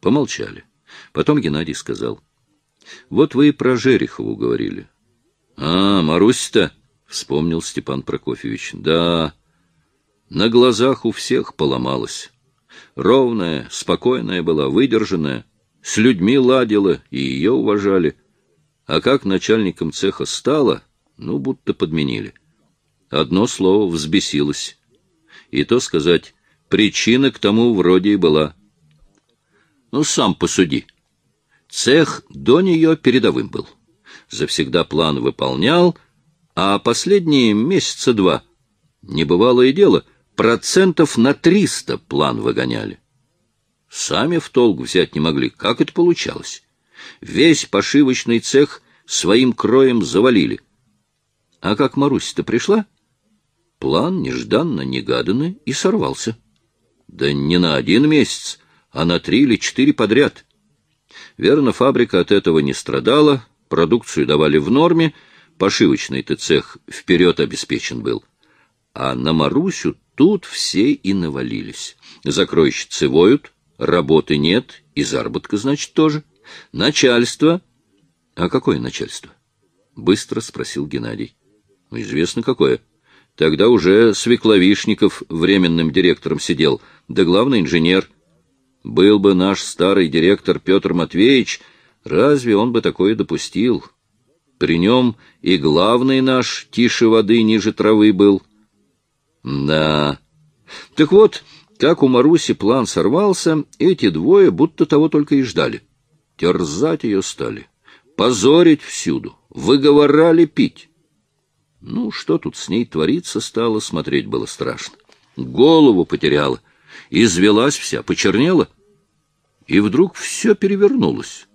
Помолчали. Потом Геннадий сказал. — Вот вы и про Жерехову говорили. — А, Марусь-то, — вспомнил Степан Прокофьевич. — Да, на глазах у всех поломалась. Ровная, спокойная была, выдержанная, с людьми ладила и ее уважали. А как начальником цеха стала, ну, будто подменили. Одно слово взбесилось. И то сказать, причина к тому вроде и была. Ну, сам посуди. Цех до нее передовым был. Завсегда план выполнял, а последние месяца два, небывалое дело, процентов на триста план выгоняли. Сами в толк взять не могли, как это получалось. Весь пошивочный цех своим кроем завалили. А как Марусь-то пришла, план нежданно-негаданно и сорвался. Да не на один месяц, а на три или четыре подряд. Верно, фабрика от этого не страдала, продукцию давали в норме, пошивочный-то цех вперед обеспечен был. А на Марусю тут все и навалились. Закройщицы воют, работы нет, и заработка, значит, тоже. Начальство... А какое начальство? Быстро спросил Геннадий. Ну, известно какое. Тогда уже Свекловишников временным директором сидел, да главный инженер. Был бы наш старый директор Петр Матвеевич, разве он бы такое допустил? При нем и главный наш тише воды ниже травы был. Да. Так вот, как у Маруси план сорвался, эти двое будто того только и ждали. Терзать ее стали, позорить всюду, выговорали пить. Ну, что тут с ней твориться стало, смотреть было страшно. Голову потеряла, извелась вся, почернела, и вдруг все перевернулось.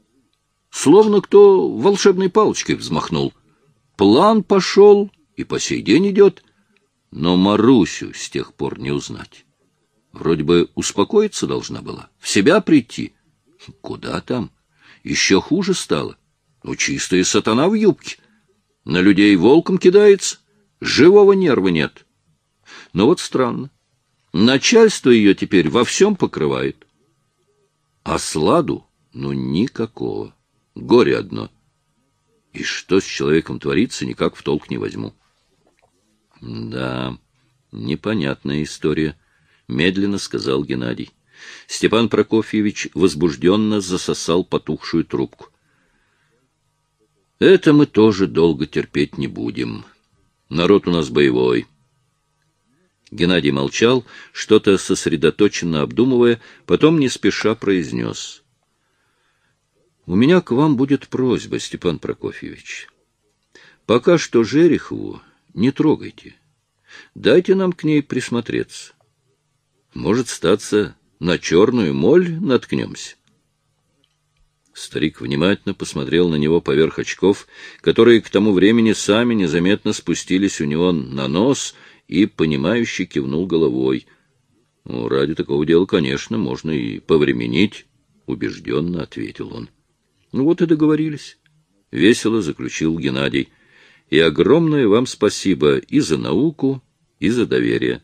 Словно кто волшебной палочкой взмахнул. План пошел и по сей день идет, но Марусю с тех пор не узнать. Вроде бы успокоиться должна была, в себя прийти. Куда там? Еще хуже стало. Ну, чистая сатана в юбке. На людей волком кидается, живого нерва нет. Но вот странно. Начальство ее теперь во всем покрывает. А сладу, ну, никакого. Горе одно. И что с человеком творится, никак в толк не возьму. Да, непонятная история. — медленно сказал Геннадий. Степан Прокофьевич возбужденно засосал потухшую трубку. — Это мы тоже долго терпеть не будем. Народ у нас боевой. Геннадий молчал, что-то сосредоточенно обдумывая, потом не спеша произнес. — У меня к вам будет просьба, Степан Прокофьевич. Пока что Жерехову не трогайте. Дайте нам к ней присмотреться. Может, статься, на черную моль наткнемся. Старик внимательно посмотрел на него поверх очков, которые к тому времени сами незаметно спустились у него на нос, и, понимающе кивнул головой. Ну, ради такого дела, конечно, можно и повременить, — убежденно ответил он. Ну вот и договорились. Весело заключил Геннадий. И огромное вам спасибо и за науку, и за доверие.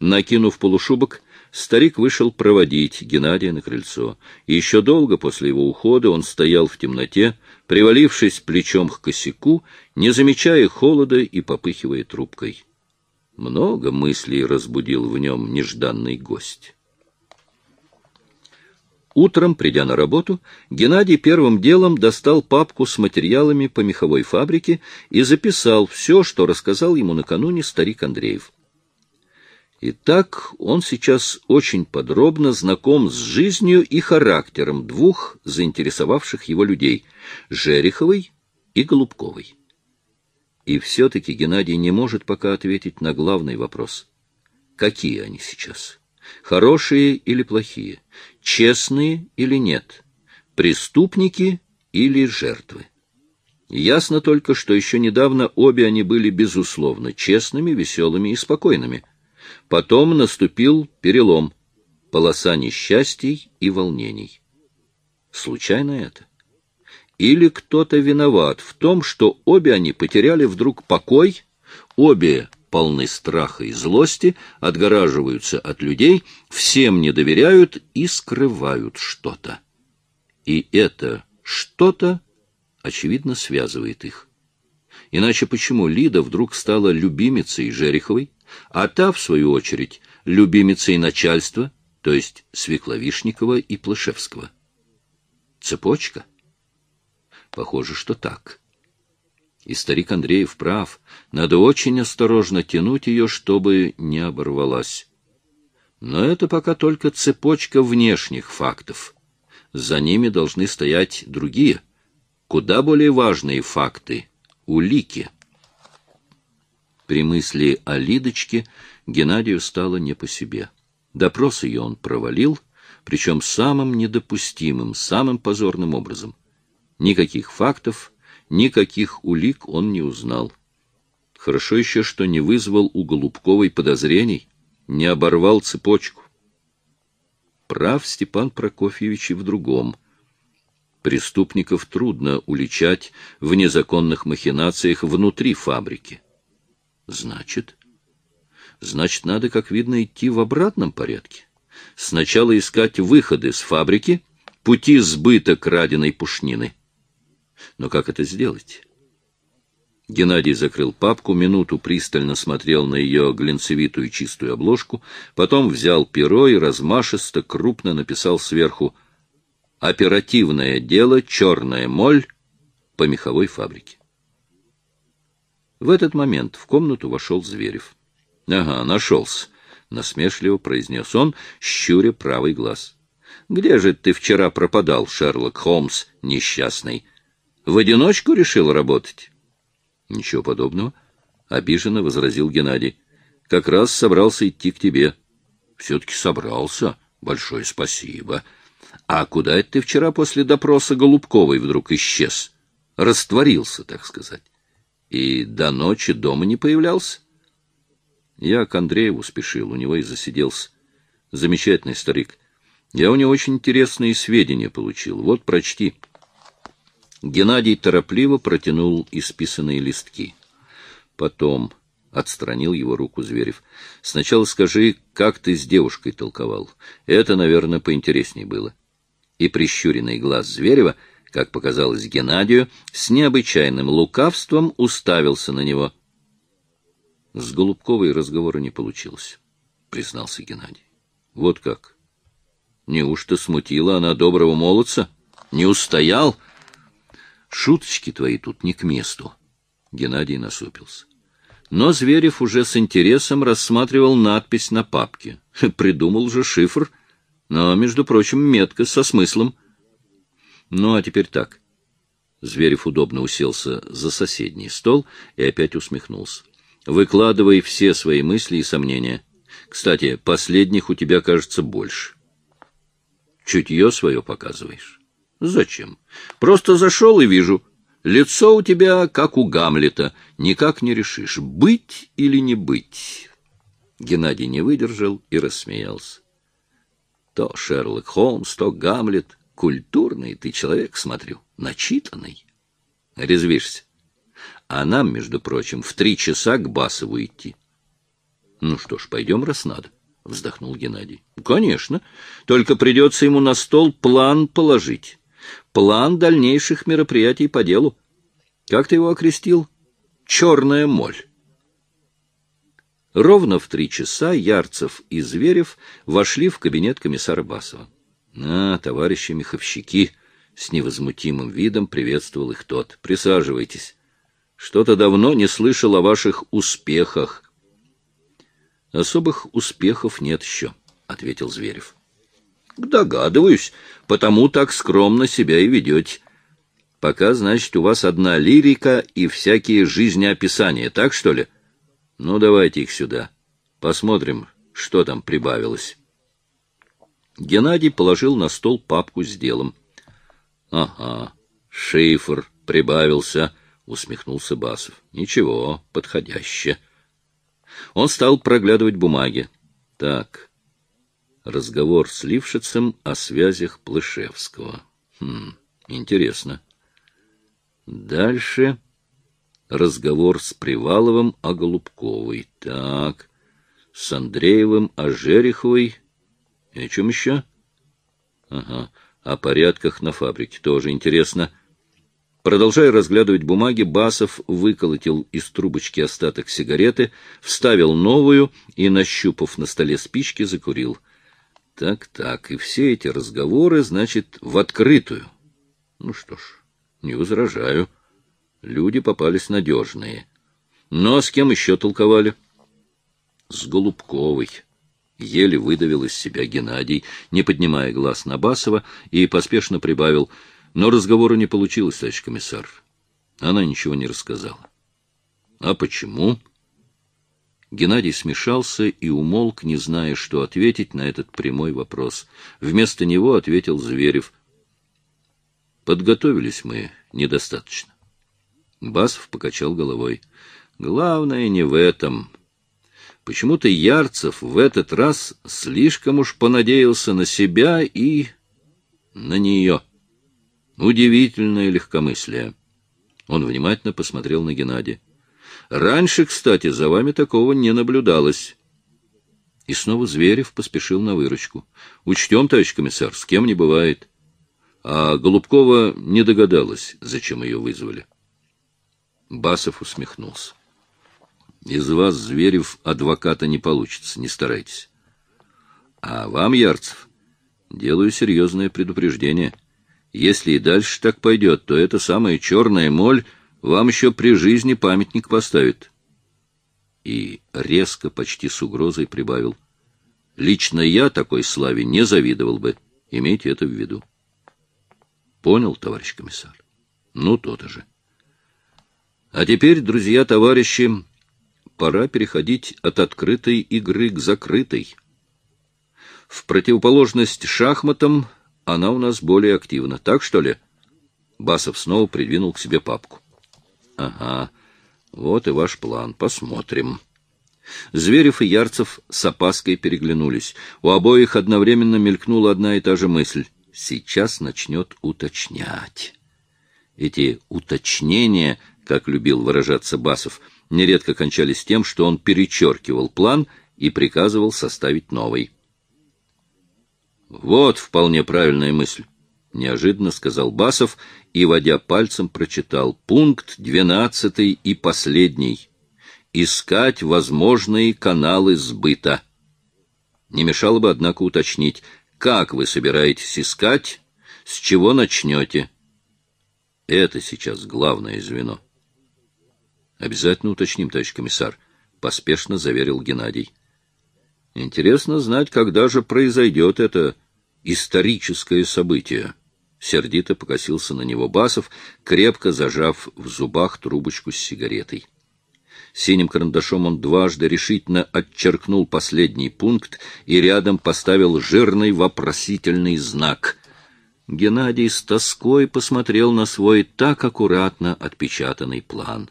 Накинув полушубок, старик вышел проводить Геннадия на крыльцо. И еще долго после его ухода он стоял в темноте, привалившись плечом к косяку, не замечая холода и попыхивая трубкой. Много мыслей разбудил в нем нежданный гость. Утром, придя на работу, Геннадий первым делом достал папку с материалами по меховой фабрике и записал все, что рассказал ему накануне старик Андреев. Итак, он сейчас очень подробно знаком с жизнью и характером двух заинтересовавших его людей — Жереховой и Голубковой. И все-таки Геннадий не может пока ответить на главный вопрос. Какие они сейчас? Хорошие или плохие? Честные или нет? Преступники или жертвы? Ясно только, что еще недавно обе они были, безусловно, честными, веселыми и спокойными — Потом наступил перелом, полоса несчастий и волнений. Случайно это? Или кто-то виноват в том, что обе они потеряли вдруг покой, обе полны страха и злости, отгораживаются от людей, всем не доверяют и скрывают что-то. И это что-то, очевидно, связывает их. Иначе почему Лида вдруг стала любимицей Жереховой, а та, в свою очередь, любимицей начальства, то есть Свекловишникова и Плышевского? Цепочка? Похоже, что так. И старик Андреев прав. Надо очень осторожно тянуть ее, чтобы не оборвалась. Но это пока только цепочка внешних фактов. За ними должны стоять другие, куда более важные факты — улики. При мысли о Лидочке Геннадию стало не по себе. Допрос ее он провалил, причем самым недопустимым, самым позорным образом. Никаких фактов — Никаких улик он не узнал. Хорошо еще, что не вызвал у Голубковой подозрений, не оборвал цепочку. Прав Степан Прокофьевич и в другом. Преступников трудно уличать в незаконных махинациях внутри фабрики. Значит? Значит, надо, как видно, идти в обратном порядке. Сначала искать выходы с фабрики, пути сбыта краденой пушнины. Но как это сделать? Геннадий закрыл папку, минуту пристально смотрел на ее глинцевитую чистую обложку, потом взял перо и размашисто крупно написал сверху «Оперативное дело «Черная моль» по меховой фабрике». В этот момент в комнату вошел Зверев. — Ага, нашелся, — насмешливо произнес он, щуря правый глаз. — Где же ты вчера пропадал, Шерлок Холмс, несчастный? В одиночку решил работать? — Ничего подобного, — обиженно возразил Геннадий. — Как раз собрался идти к тебе. — Все-таки собрался. Большое спасибо. А куда это ты вчера после допроса Голубковой вдруг исчез? Растворился, так сказать. И до ночи дома не появлялся? Я к Андрееву спешил, у него и засиделся. Замечательный старик. Я у него очень интересные сведения получил. Вот, прочти. — Геннадий торопливо протянул исписанные листки. Потом отстранил его руку Зверев. Сначала скажи, как ты с девушкой толковал. Это, наверное, поинтереснее было. И прищуренный глаз Зверева, как показалось Геннадию, с необычайным лукавством уставился на него. С Голубковой разговора не получилось, признался Геннадий. Вот как? Неужто смутила она доброго молодца? Не устоял? — Шуточки твои тут не к месту. Геннадий насупился. Но Зверев уже с интересом рассматривал надпись на папке. Придумал же шифр, но, между прочим, метко, со смыслом. Ну, а теперь так. Зверев удобно уселся за соседний стол и опять усмехнулся. Выкладывай все свои мысли и сомнения. Кстати, последних у тебя, кажется, больше. Чутье свое показываешь. Зачем? Просто зашел и вижу. Лицо у тебя, как у Гамлета, никак не решишь, быть или не быть. Геннадий не выдержал и рассмеялся. То Шерлок Холмс, то Гамлет. Культурный ты человек, смотрю, начитанный. Резвишься. А нам, между прочим, в три часа к Басову идти. Ну что ж, пойдем, раз надо. — вздохнул Геннадий. — Конечно. Только придется ему на стол план положить план дальнейших мероприятий по делу. Как ты его окрестил? Черная моль. Ровно в три часа Ярцев и Зверев вошли в кабинет комиссара Басова. — А, товарищи меховщики! — с невозмутимым видом приветствовал их тот. — Присаживайтесь. Что-то давно не слышал о ваших успехах. — Особых успехов нет еще, — ответил Зверев. Догадываюсь, потому так скромно себя и ведете. Пока, значит, у вас одна лирика и всякие жизнеописания, так что ли? Ну, давайте их сюда. Посмотрим, что там прибавилось. Геннадий положил на стол папку с делом. — Ага, шифр прибавился, — усмехнулся Басов. — Ничего, подходяще. Он стал проглядывать бумаги. — Так, разговор с Лившицем о связях Плышевского. Хм, интересно. Дальше разговор с Приваловым о Голубковой. Так, с Андреевым о Жереховой. И о чем еще? Ага, о порядках на фабрике. Тоже интересно. Продолжая разглядывать бумаги, Басов выколотил из трубочки остаток сигареты, вставил новую и, нащупав на столе спички, закурил. Так-так, и все эти разговоры, значит, в открытую. Ну что ж, не возражаю. Люди попались надежные. Но с кем еще толковали? С Голубковой. Еле выдавил из себя Геннадий, не поднимая глаз на Басова, и поспешно прибавил — но разговора не получилось, товарищ комиссар. Она ничего не рассказала. А почему? Геннадий смешался и умолк, не зная, что ответить на этот прямой вопрос. Вместо него ответил Зверев. Подготовились мы недостаточно. Басов покачал головой. Главное не в этом. Почему-то Ярцев в этот раз слишком уж понадеялся на себя и на нее. Удивительное легкомыслие. Он внимательно посмотрел на Геннадия. Раньше, кстати, за вами такого не наблюдалось. И снова Зверев поспешил на выручку. Учтем, товарищ комиссар, с кем не бывает. А Голубкова не догадалась, зачем ее вызвали. Басов усмехнулся. Из вас, Зверев, адвоката не получится, не старайтесь. А вам, Ярцев, делаю серьезное предупреждение — если и дальше так пойдет, то эта самая черная моль вам еще при жизни памятник поставит. И резко, почти с угрозой прибавил. Лично я такой славе не завидовал бы. Имейте это в виду. Понял, товарищ комиссар? Ну, то-то же. А теперь, друзья-товарищи, пора переходить от открытой игры к закрытой. В противоположность шахматам она у нас более активна. Так, что ли? Басов снова придвинул к себе папку. — Ага, вот и ваш план. Посмотрим. Зверев и Ярцев с опаской переглянулись. У обоих одновременно мелькнула одна и та же мысль. Сейчас начнет уточнять. Эти уточнения, как любил выражаться Басов, нередко кончались тем, что он перечеркивал план и приказывал составить новый. Вот вполне правильная мысль, неожиданно сказал Басов и, водя пальцем, прочитал пункт двенадцатый и последний. Искать возможные каналы сбыта. Не мешало бы, однако, уточнить, как вы собираетесь искать, с чего начнете. Это сейчас главное звено. Обязательно уточним, товарищ комиссар, поспешно заверил Геннадий. Интересно знать, когда же произойдет это историческое событие. Сердито покосился на него Басов, крепко зажав в зубах трубочку с сигаретой. Синим карандашом он дважды решительно отчеркнул последний пункт и рядом поставил жирный вопросительный знак. Геннадий с тоской посмотрел на свой так аккуратно отпечатанный план.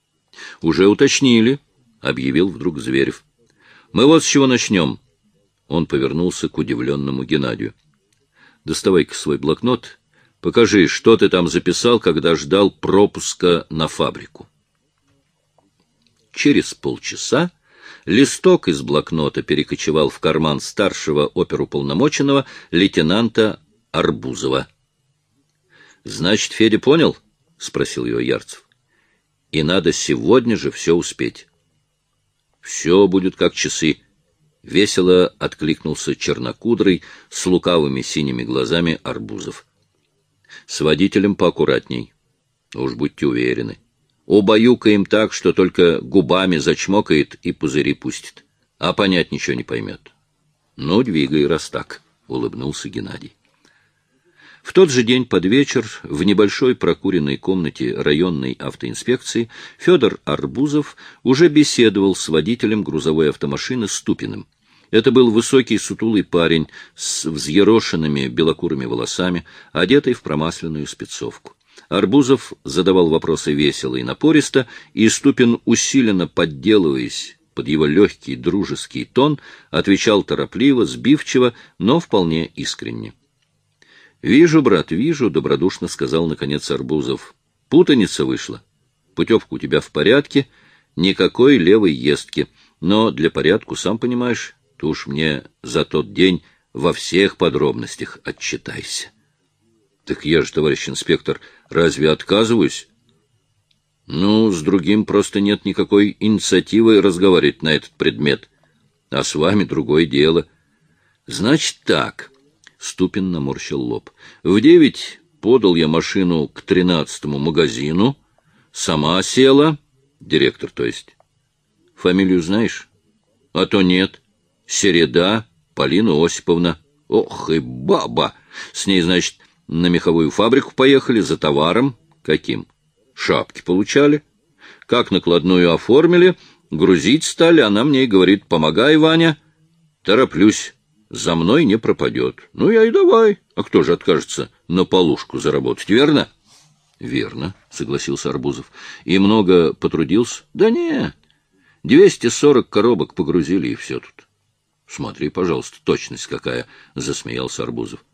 — Уже уточнили, — объявил вдруг Зверев. — Мы вот с чего начнем. — он повернулся к удивленному Геннадию. — Доставай-ка свой блокнот. Покажи, что ты там записал, когда ждал пропуска на фабрику. Через полчаса листок из блокнота перекочевал в карман старшего оперуполномоченного лейтенанта Арбузова. — Значит, Федя понял? — спросил его Ярцев. — И надо сегодня же все успеть. — Все будет как часы. Весело откликнулся чернокудрый с лукавыми синими глазами Арбузов. С водителем поаккуратней. Уж будьте уверены. Убаюкаем так, что только губами зачмокает и пузыри пустит. А понять ничего не поймет. Ну, двигай, раз так, — улыбнулся Геннадий. В тот же день под вечер в небольшой прокуренной комнате районной автоинспекции Федор Арбузов уже беседовал с водителем грузовой автомашины Ступиным. Это был высокий сутулый парень с взъерошенными белокурыми волосами, одетый в промасленную спецовку. Арбузов задавал вопросы весело и напористо, и Ступин, усиленно подделываясь под его легкий дружеский тон, отвечал торопливо, сбивчиво, но вполне искренне. — Вижу, брат, вижу, — добродушно сказал, наконец, Арбузов. — Путаница вышла. Путевка у тебя в порядке, никакой левой ездки. Но для порядку, сам понимаешь, ты уж мне за тот день во всех подробностях отчитайся. Так я же, товарищ инспектор, разве отказываюсь? Ну, с другим просто нет никакой инициативы разговаривать на этот предмет. А с вами другое дело. Значит так. Ступин наморщил лоб. В девять подал я машину к тринадцатому магазину. Сама села. Директор, то есть. Фамилию знаешь? А то нет. Середа Полина Осиповна. Ох и баба! С ней, значит, на меховую фабрику поехали за товаром. Каким? Шапки получали. Как накладную оформили, грузить стали, она мне и говорит, помогай, Ваня. Тороплюсь, за мной не пропадет. Ну, я и давай. А кто же откажется на полушку заработать, верно? Верно, согласился Арбузов. И много потрудился? Да не, двести сорок коробок погрузили, и все тут. Смотри, пожалуйста, точность какая, засмеялся Арбузов.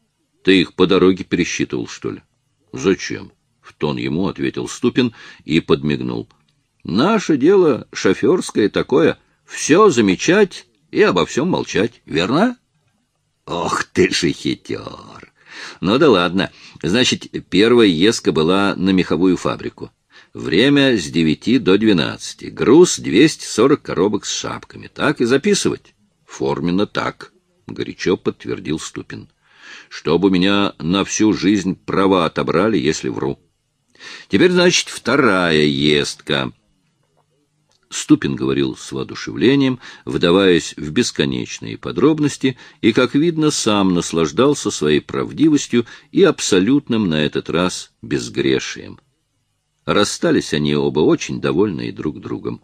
Ты их по дороге пересчитывал, что ли? Зачем? В тон ему ответил Ступин и подмигнул. Наше дело шоферское такое, все замечать и обо всем молчать, верно? Ох ты же хитер! Ну да ладно. Значит, первая ездка была на меховую фабрику. Время с девяти до двенадцати. Груз двести сорок коробок с шапками. Так и записывать? Форменно так, — горячо подтвердил Ступин. Чтобы меня на всю жизнь права отобрали, если вру. Теперь, значит, вторая ездка. Ступин говорил с воодушевлением, вдаваясь в бесконечные подробности, и, как видно, сам наслаждался своей правдивостью и абсолютным на этот раз безгрешием. Расстались они оба очень довольные друг другом.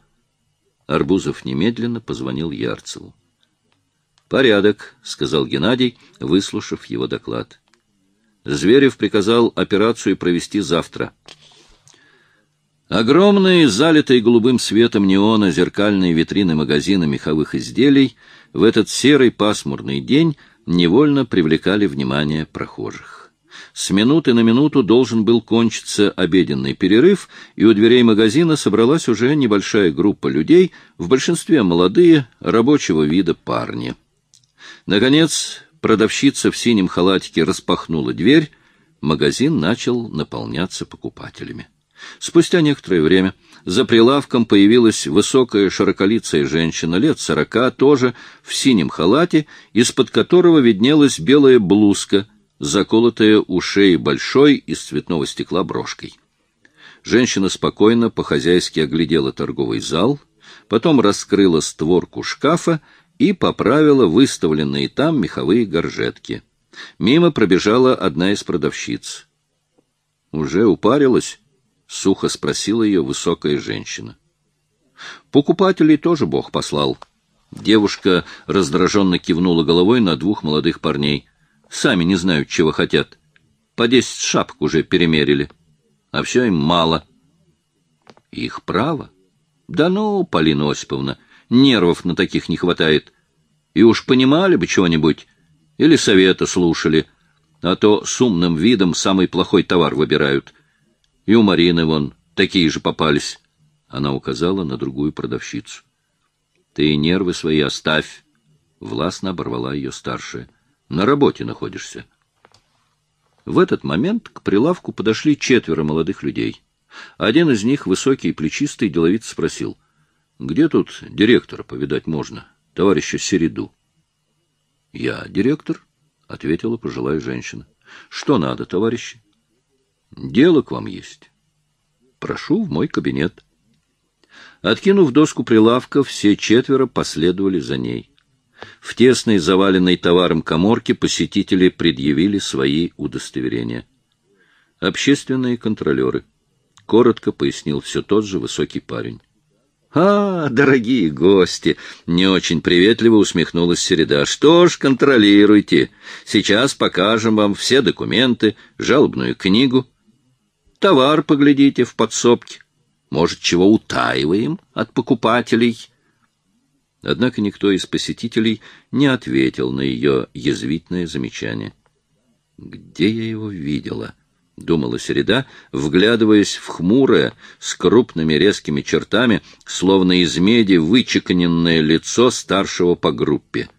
Арбузов немедленно позвонил Ярцеву. «Порядок», — сказал Геннадий, выслушав его доклад. Зверев приказал операцию провести завтра. Огромные, залитые голубым светом неона зеркальные витрины магазина меховых изделий в этот серый пасмурный день невольно привлекали внимание прохожих. С минуты на минуту должен был кончиться обеденный перерыв, и у дверей магазина собралась уже небольшая группа людей, в большинстве молодые, рабочего вида парни. Наконец, продавщица в синем халатике распахнула дверь, магазин начал наполняться покупателями. Спустя некоторое время за прилавком появилась высокая широколицая женщина лет сорока, тоже в синем халате, из-под которого виднелась белая блузка, заколотая у шеи большой из цветного стекла брошкой. Женщина спокойно по-хозяйски оглядела торговый зал, потом раскрыла створку шкафа и поправила выставленные там меховые горжетки. Мимо пробежала одна из продавщиц. «Уже упарилась?» — сухо спросила ее высокая женщина. Покупателей тоже Бог послал. Девушка раздраженно кивнула головой на двух молодых парней. Сами не знают, чего хотят. По десять шапок уже перемерили. А все им мало. Их право? Да ну, Полина Осиповна, нервов на таких не хватает. И уж понимали бы чего-нибудь, или совета слушали, а то с умным видом самый плохой товар выбирают — и у Марины вон такие же попались. Она указала на другую продавщицу. — Ты нервы свои оставь. Властно оборвала ее старшая. — На работе находишься. В этот момент к прилавку подошли четверо молодых людей. Один из них, высокий и плечистый, деловито спросил. — Где тут директора повидать можно? Товарища Середу. — Я директор, — ответила пожилая женщина. — Что надо, товарищи? Дело к вам есть. Прошу в мой кабинет. Откинув доску прилавка, все четверо последовали за ней. В тесной, заваленной товаром коморке посетители предъявили свои удостоверения. Общественные контролеры. Коротко пояснил все тот же высокий парень. «А, дорогие гости!» — не очень приветливо усмехнулась Середа. «Что ж, контролируйте. Сейчас покажем вам все документы, жалобную книгу. Товар поглядите в подсобке. Может, чего утаиваем от покупателей?» Однако никто из посетителей не ответил на ее язвительное замечание. «Где я его видела?» — думала Середа, вглядываясь в хмурое, с крупными резкими чертами, словно из меди вычеканенное лицо старшего по группе.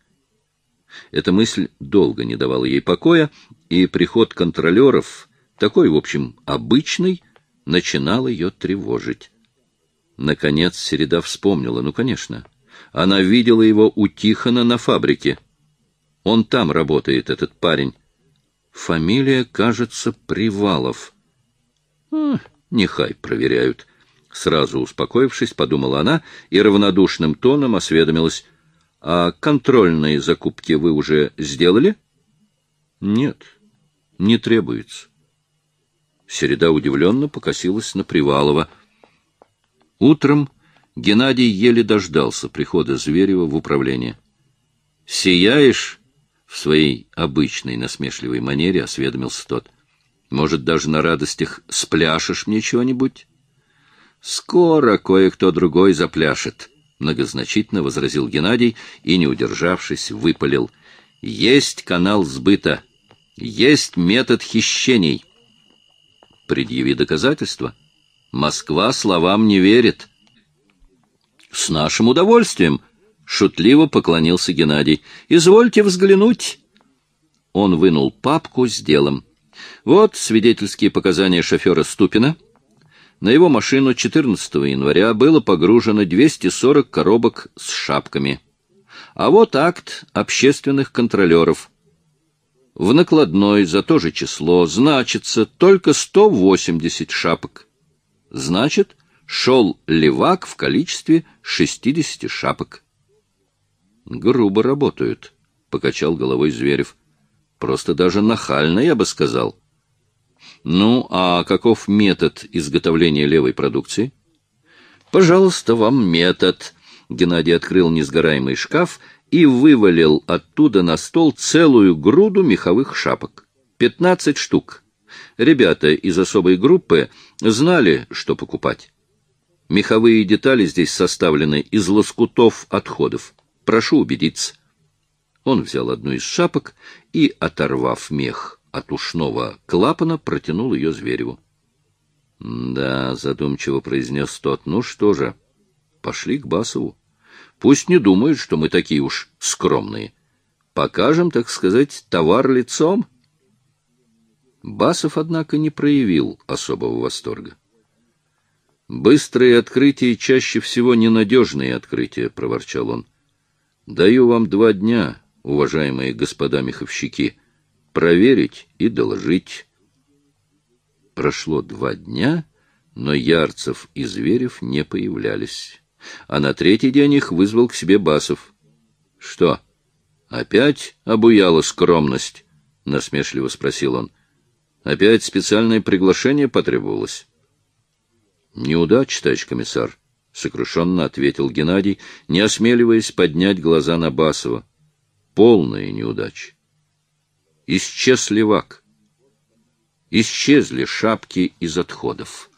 Эта мысль долго не давала ей покоя, и приход контролеров, такой, в общем, обычный, начинал ее тревожить. Наконец Середа вспомнила, ну, конечно, она видела его у Тихона на фабрике. Он там работает, этот парень. Фамилия, кажется, Привалов. А, нехай проверяют. Сразу успокоившись, подумала она и равнодушным тоном осведомилась. А контрольные закупки вы уже сделали? Нет, не требуется. Середа удивленно покосилась на Привалова. Утром Геннадий еле дождался прихода Зверева в управление. «Сияешь?» В своей обычной насмешливой манере осведомился тот. Может, даже на радостях спляшешь мне чего-нибудь? Скоро кое-кто другой запляшет, многозначительно возразил Геннадий и, не удержавшись, выпалил. Есть канал сбыта, есть метод хищений. Предъяви доказательства. Москва словам не верит. С нашим удовольствием, — шутливо поклонился Геннадий. — Извольте взглянуть. Он вынул папку с делом. Вот свидетельские показания шофера Ступина. На его машину 14 января было погружено 240 коробок с шапками. А вот акт общественных контролеров. В накладной за то же число значится только 180 шапок. Значит, шел левак в количестве 60 шапок. Грубо работают, — покачал головой Зверев. Просто даже нахально, я бы сказал. Ну, а каков метод изготовления левой продукции? Пожалуйста, вам метод. Геннадий открыл несгораемый шкаф и вывалил оттуда на стол целую груду меховых шапок. Пятнадцать штук. Ребята из особой группы знали, что покупать. Меховые детали здесь составлены из лоскутов отходов. Прошу убедиться. Он взял одну из шапок и, оторвав мех от ушного клапана, протянул ее Звереву. — Да, — задумчиво произнес тот, — ну что же, пошли к Басову. Пусть не думают, что мы такие уж скромные. Покажем, так сказать, товар лицом. Басов, однако, не проявил особого восторга. «Быстрые открытия чаще всего ненадежные открытия», — проворчал он. Даю вам два дня, уважаемые господа меховщики, проверить и доложить. Прошло два дня, но Ярцев и Зверев не появлялись. А на третий день их вызвал к себе Басов. — Что, опять обуяла скромность? — насмешливо спросил он. — Опять специальное приглашение потребовалось? — Неудача, товарищ комиссар, — сокрушенно ответил Геннадий, не осмеливаясь поднять глаза на Басова. Полная неудача. Исчез левак. Исчезли шапки из отходов.